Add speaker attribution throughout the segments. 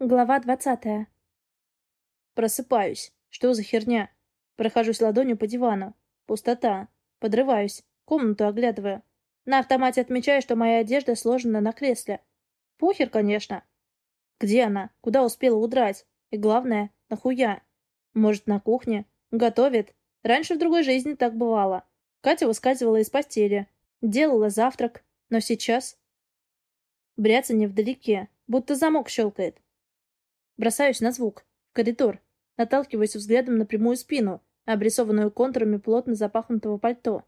Speaker 1: Глава двадцатая.
Speaker 2: Просыпаюсь. Что за херня? Прохожусь ладонью по дивану. Пустота. Подрываюсь. Комнату оглядываю. На автомате отмечаю, что моя одежда сложена на кресле. Похер, конечно. Где она? Куда успела удрать? И главное, нахуя? Может, на кухне? Готовит? Раньше в другой жизни так бывало. Катя выскальзывала из постели. Делала завтрак. Но сейчас... Бряться вдалеке, будто замок щелкает. Бросаюсь на звук. В коридор. Наталкиваюсь взглядом на прямую спину, обрисованную контурами плотно запахнутого пальто.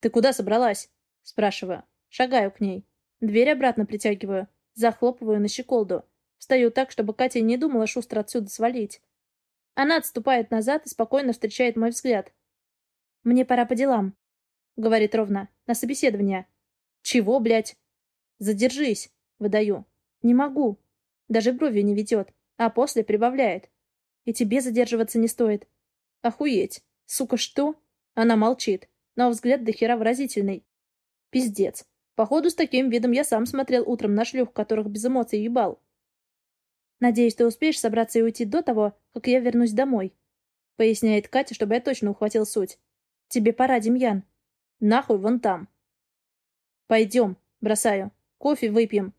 Speaker 2: «Ты куда собралась?» Спрашиваю. Шагаю к ней. Дверь обратно притягиваю. Захлопываю на щеколду. Встаю так, чтобы Катя не думала шустро отсюда свалить. Она отступает назад и спокойно встречает мой взгляд. «Мне пора по делам», — говорит ровно. «На собеседование». «Чего, блядь?» «Задержись», — выдаю. «Не могу. Даже бровью не ведет, а после прибавляет. И тебе задерживаться не стоит. Охуеть. Сука, что? Она молчит, но взгляд до хера выразительный. Пиздец. Походу, с таким видом я сам смотрел утром на шлюх, которых без эмоций ебал. «Надеюсь, ты успеешь собраться и уйти до того, как я вернусь домой», — поясняет Катя, чтобы я точно ухватил суть. «Тебе пора, Демьян. Нахуй вон там». «Пойдем», — бросаю. «Кофе выпьем».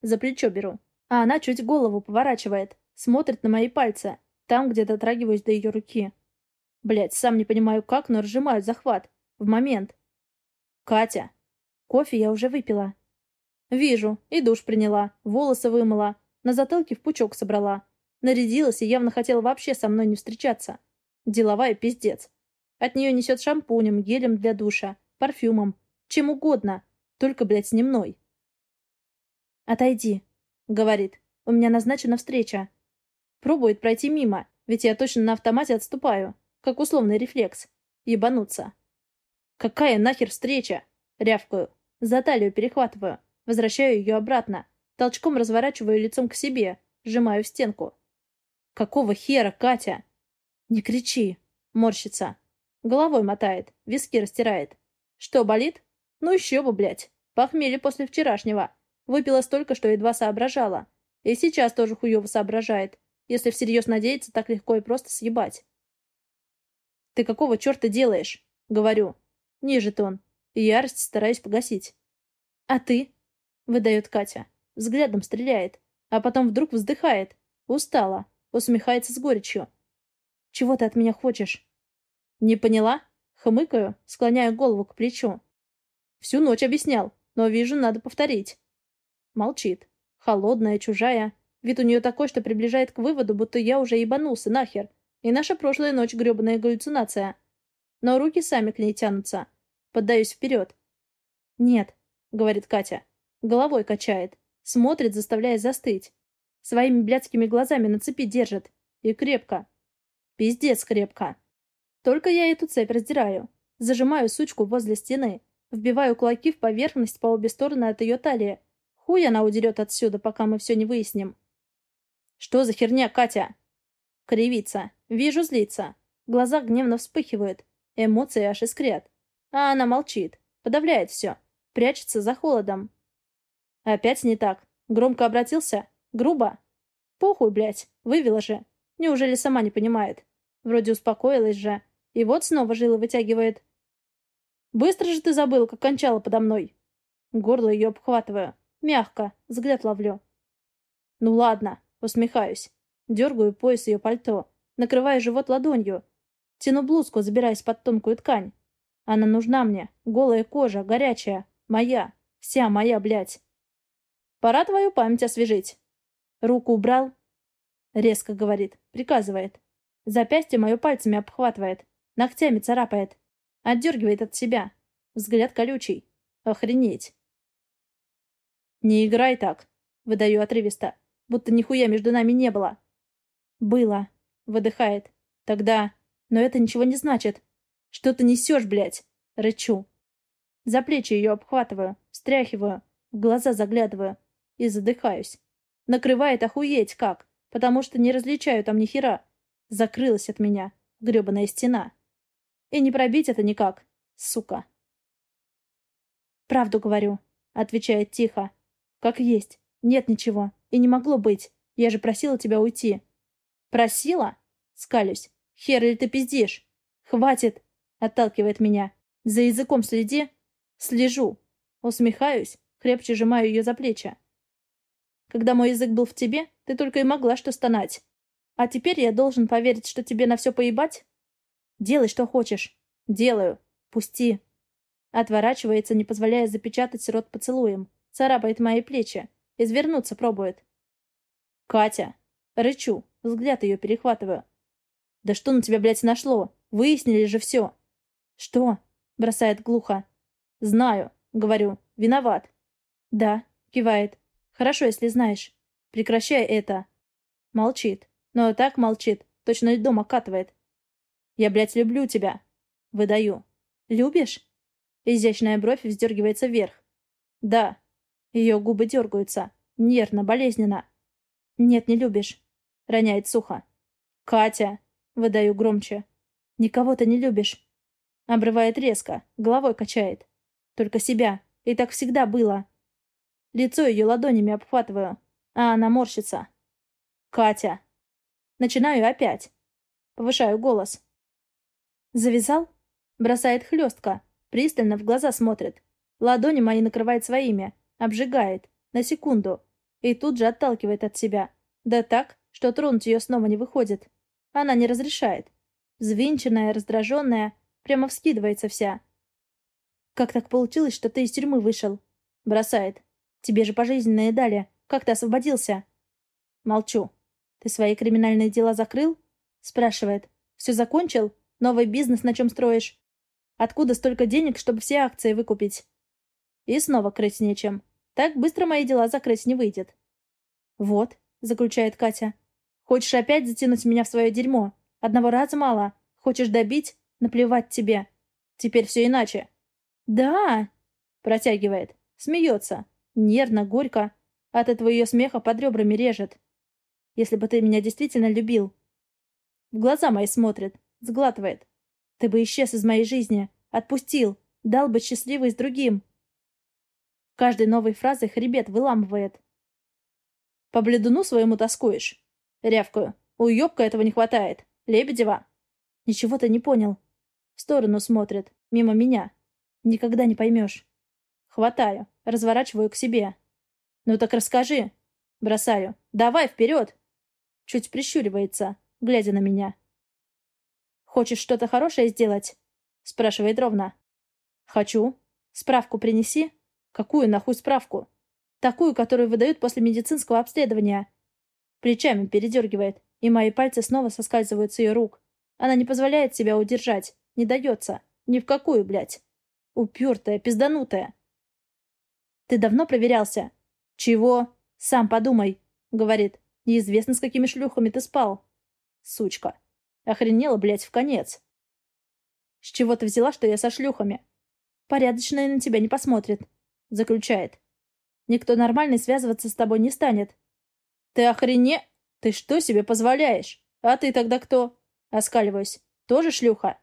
Speaker 2: За плечо беру а она чуть голову поворачивает, смотрит на мои пальцы, там, где дотрагиваюсь до ее руки. Блять, сам не понимаю как, но разжимаю захват. В момент. Катя. Кофе я уже выпила. Вижу. И душ приняла. Волосы вымыла. На затылке в пучок собрала. Нарядилась и явно хотела вообще со мной не встречаться. Деловая пиздец. От нее несет шампунем, гелем для душа, парфюмом. Чем угодно. Только, блядь, с ним мной. «Отойди», Говорит, у меня назначена встреча. Пробует пройти мимо, ведь я точно на автомате отступаю, как условный рефлекс. Ебануться. Какая нахер встреча? Рявкаю. За талию перехватываю. Возвращаю ее обратно. Толчком разворачиваю лицом к себе. Сжимаю в стенку. Какого хера, Катя? Не кричи. Морщится. Головой мотает. Виски растирает. Что, болит? Ну еще бы, блядь. Похмелье после вчерашнего. Выпила столько, что едва соображала. И сейчас тоже хуёво соображает, если всерьез надеяться так легко и просто съебать. «Ты какого черта делаешь?» — говорю. Ниже тон. И ярость стараюсь погасить. «А ты?» — выдает Катя. Взглядом стреляет. А потом вдруг вздыхает. Устала. Усмехается с горечью. «Чего ты от меня хочешь?» «Не поняла?» Хмыкаю, склоняю голову к плечу. Всю ночь объяснял, но вижу, надо повторить. Молчит. Холодная, чужая. Вид у нее такой, что приближает к выводу, будто я уже ебанулся нахер. И наша прошлая ночь гребаная галлюцинация. Но руки сами к ней тянутся. Поддаюсь вперед. «Нет», — говорит Катя. Головой качает. Смотрит, заставляя застыть. Своими блядскими глазами на цепи держит. И крепко. Пиздец крепко. Только я эту цепь раздираю. Зажимаю сучку возле стены. Вбиваю кулаки в поверхность по обе стороны от ее талии. Хуй она удерет отсюда, пока мы все не выясним. Что за херня, Катя? Кривится. Вижу, злится. Глаза гневно вспыхивают. Эмоции аж искрят. А она молчит. Подавляет все. Прячется за холодом. Опять не так. Громко обратился? Грубо? Похуй, блядь. Вывела же. Неужели сама не понимает? Вроде успокоилась же. И вот снова жилы вытягивает. Быстро же ты забыл, как кончала подо мной. Горло ее обхватываю. Мягко, взгляд ловлю. Ну ладно, усмехаюсь. Дергаю пояс ее пальто, накрываю живот ладонью. Тяну блузку, забираясь под тонкую ткань. Она нужна мне. Голая кожа, горячая. Моя. Вся моя, блядь. Пора твою память освежить. Руку убрал. Резко говорит. Приказывает. Запястье мое пальцами обхватывает. Ногтями царапает. Отдергивает от себя. Взгляд колючий. Охренеть. «Не играй так», — выдаю отрывисто, будто нихуя между нами не было. «Было», — выдыхает. «Тогда... Но это ничего не значит. Что ты несешь, блядь?» — рычу. За плечи ее обхватываю, встряхиваю, в глаза заглядываю и задыхаюсь. Накрывает охуеть как, потому что не различаю там ни хера. Закрылась от меня гребаная стена. И не пробить это никак, сука. «Правду говорю», — отвечает тихо, как есть. Нет ничего. И не могло быть. Я же просила тебя уйти. Просила? Скалюсь. Хер ли ты пиздишь? Хватит! Отталкивает меня. За языком следи. Слежу. Усмехаюсь, крепче сжимаю ее за плечи. Когда мой язык был в тебе, ты только и могла что стонать. А теперь я должен поверить, что тебе на все поебать? Делай, что хочешь. Делаю. Пусти. Отворачивается, не позволяя запечатать рот поцелуем. Царапает мои плечи. Извернуться пробует. Катя. Рычу. Взгляд ее перехватываю. Да что на тебя, блядь, нашло? Выяснили же все. Что? Бросает глухо. Знаю. Говорю. Виноват. Да. Кивает. Хорошо, если знаешь. Прекращай это. Молчит. Но так молчит. Точно льдом окатывает. Я, блядь, люблю тебя. Выдаю. Любишь? Изящная бровь вздергивается вверх. Да. Ее губы дергаются. Нервно, болезненно. Нет, не любишь. Роняет сухо. Катя. Выдаю громче. Никого ты не любишь. Обрывает резко. Головой качает. Только себя. И так всегда было. Лицо ее ладонями обхватываю. А она морщится. Катя. Начинаю опять. Повышаю голос. «Завязал?» Бросает хлестко. Пристально в глаза смотрит. Ладони мои накрывает своими. Обжигает. На секунду. И тут же отталкивает от себя. Да так, что тронуть ее снова не выходит. Она не разрешает. Взвинченная, раздраженная, прямо вскидывается вся. «Как так получилось, что ты из тюрьмы вышел?» Бросает. «Тебе же пожизненное дали. Как ты освободился?» Молчу. «Ты свои криминальные дела закрыл?» Спрашивает. «Все закончил? Новый бизнес на чем строишь? Откуда столько денег, чтобы все акции выкупить?» И снова крыть нечем. Так быстро мои дела закрыть не выйдет. «Вот», — заключает Катя. «Хочешь опять затянуть меня в свое дерьмо? Одного раза мало. Хочешь добить? Наплевать тебе. Теперь все иначе». «Да!» — протягивает. Смеется. Нервно, горько. От этого ее смеха под ребрами режет если бы ты меня действительно любил. В глаза мои смотрит, сглатывает. Ты бы исчез из моей жизни, отпустил, дал бы счастливый с другим. Каждой новой фразой хребет выламывает. По бледуну своему тоскуешь. Рявкаю. У ёбка этого не хватает. Лебедева. Ничего ты не понял. В сторону смотрит, мимо меня. Никогда не поймешь. Хватаю, разворачиваю к себе. Ну так расскажи. Бросаю. Давай, вперед! Чуть прищуривается, глядя на меня. «Хочешь что-то хорошее сделать?» Спрашивает ровно. «Хочу. Справку принеси». «Какую нахуй справку?» «Такую, которую выдают после медицинского обследования». Плечами передергивает, и мои пальцы снова соскальзывают с ее рук. Она не позволяет себя удержать, не дается. Ни в какую, блядь. Упертая, пизданутая. «Ты давно проверялся?» «Чего?» «Сам подумай», — говорит. Неизвестно, с какими шлюхами ты спал. Сучка. Охренела, блядь, в конец. С чего ты взяла, что я со шлюхами? Порядочная на тебя не посмотрит. Заключает. Никто нормальный связываться с тобой не станет. Ты охрене... Ты что себе позволяешь? А ты тогда кто? Оскаливаюсь. Тоже шлюха?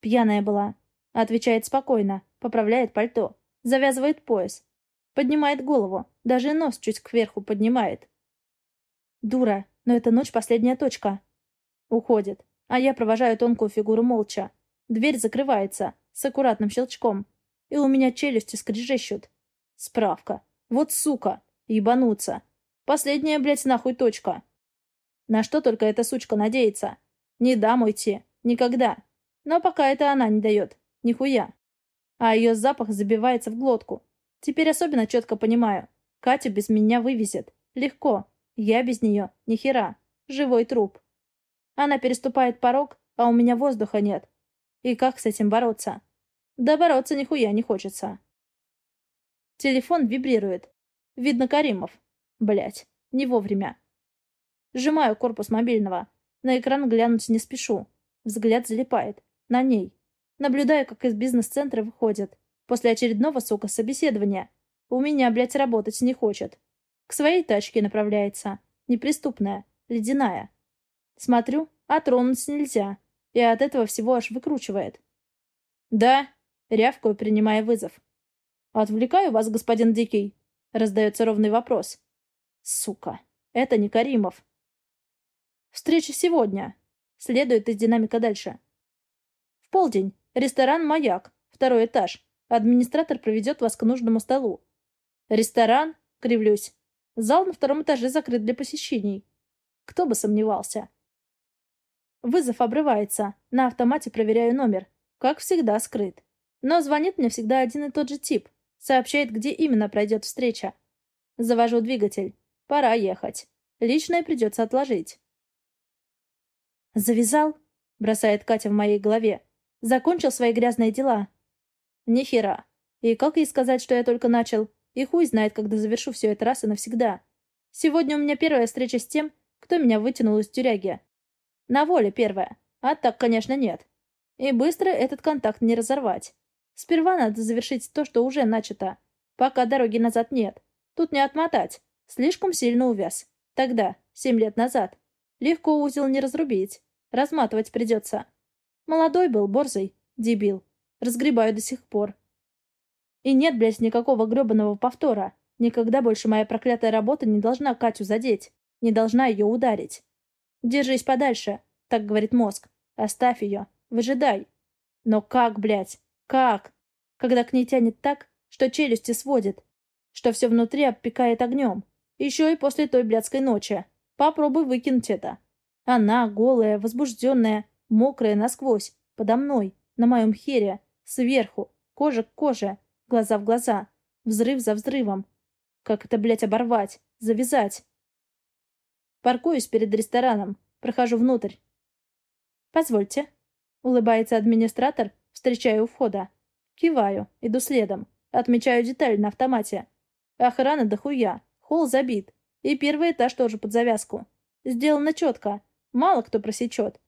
Speaker 2: Пьяная была. Отвечает спокойно. Поправляет пальто. Завязывает пояс. Поднимает голову. Даже нос чуть кверху поднимает. Дура, но эта ночь последняя точка. Уходит, а я провожаю тонкую фигуру молча. Дверь закрывается, с аккуратным щелчком. И у меня челюсти скрежещут. Справка. Вот сука. Ебануться. Последняя, блядь, нахуй точка. На что только эта сучка надеется? Не дам уйти. Никогда. Но пока это она не дает. Нихуя. А ее запах забивается в глотку. Теперь особенно четко понимаю. Катя без меня вывезет. Легко. Я без нее ни хера. Живой труп. Она переступает порог, а у меня воздуха нет. И как с этим бороться? Да бороться нихуя не хочется. Телефон вибрирует. Видно Каримов. Блять, не вовремя. Сжимаю корпус мобильного. На экран глянуть не спешу. Взгляд залипает. На ней. Наблюдаю, как из бизнес-центра выходит. После очередного, сука, собеседования. У меня, блядь, работать не хочет. К своей тачке направляется. Неприступная, ледяная. Смотрю, а тронуть нельзя. И от этого всего аж выкручивает. «Да», — рявкаю, принимая вызов. «Отвлекаю вас, господин Дикий?» — раздается ровный вопрос. «Сука». Это не Каримов. Встреча сегодня. Следует из динамика дальше. В полдень. Ресторан «Маяк». Второй этаж. Администратор проведет вас к нужному столу. Ресторан? Кривлюсь. Зал на втором этаже закрыт для посещений. Кто бы сомневался. Вызов обрывается. На автомате проверяю номер. Как всегда, скрыт. Но звонит мне всегда один и тот же тип. Сообщает, где именно пройдет встреча. Завожу двигатель. Пора ехать. Личное придется отложить. «Завязал?» — бросает Катя в моей голове. «Закончил свои грязные дела». «Ни хера. И как ей сказать, что я только начал? И хуй знает, когда завершу все это раз и навсегда. Сегодня у меня первая встреча с тем, кто меня вытянул из тюряги. На воле первая. А так, конечно, нет. И быстро этот контакт не разорвать. Сперва надо завершить то, что уже начато. Пока дороги назад нет. Тут не отмотать. Слишком сильно увяз. Тогда, семь лет назад. Легко узел не разрубить. Разматывать придется. Молодой был, борзый, дебил. Разгребаю до сих пор. И нет, блядь, никакого гребаного повтора. Никогда больше моя проклятая работа не должна Катю задеть. Не должна ее ударить. Держись подальше, так говорит мозг. Оставь ее. Выжидай. Но как, блядь? Как? Когда к ней тянет так, что челюсти сводит. Что все внутри обпекает огнем. Еще и после той блядской ночи. Попробуй выкинуть это. Она, голая, возбужденная, мокрая насквозь, подо мной, на моем хере, сверху, кожа к коже, глаза в глаза, взрыв за взрывом. Как это, блядь, оборвать? Завязать? Паркуюсь перед рестораном, прохожу внутрь. «Позвольте», — улыбается администратор, встречаю у входа. Киваю, иду следом, отмечаю деталь на автомате. Охрана дохуя, холл забит, и первый этаж тоже под завязку. Сделано четко, мало кто просечет.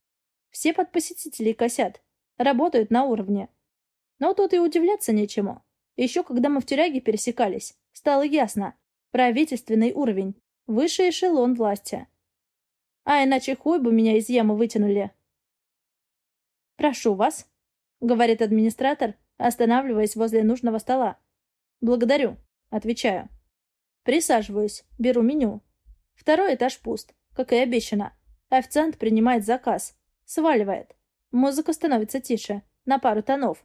Speaker 2: Все под посетителей косят, работают на уровне. Но тут и удивляться нечему. Еще когда мы в тюряге пересекались, стало ясно. Правительственный уровень. Высший эшелон власти. А иначе хуй бы меня из ямы вытянули. «Прошу вас», — говорит администратор, останавливаясь возле нужного стола. «Благодарю», — отвечаю. Присаживаюсь, беру меню. Второй этаж пуст, как и обещано. Официант принимает заказ. Сваливает. Музыка становится тише, на пару тонов.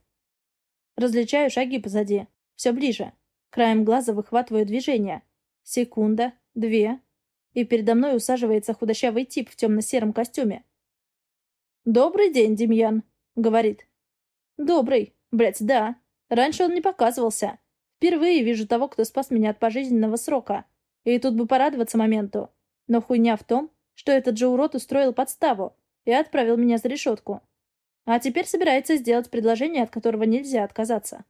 Speaker 2: Различаю шаги позади. Все ближе. Краем глаза выхватываю движение. Секунда, две. И передо мной усаживается худощавый тип в темно-сером костюме. «Добрый день, Демьян», — говорит. «Добрый. Блять, да. Раньше он не показывался. Впервые вижу того, кто спас меня от пожизненного срока. И тут бы порадоваться моменту. Но хуйня в том, что этот же урод устроил подставу и отправил меня за решетку. А теперь собирается сделать предложение, от которого нельзя отказаться.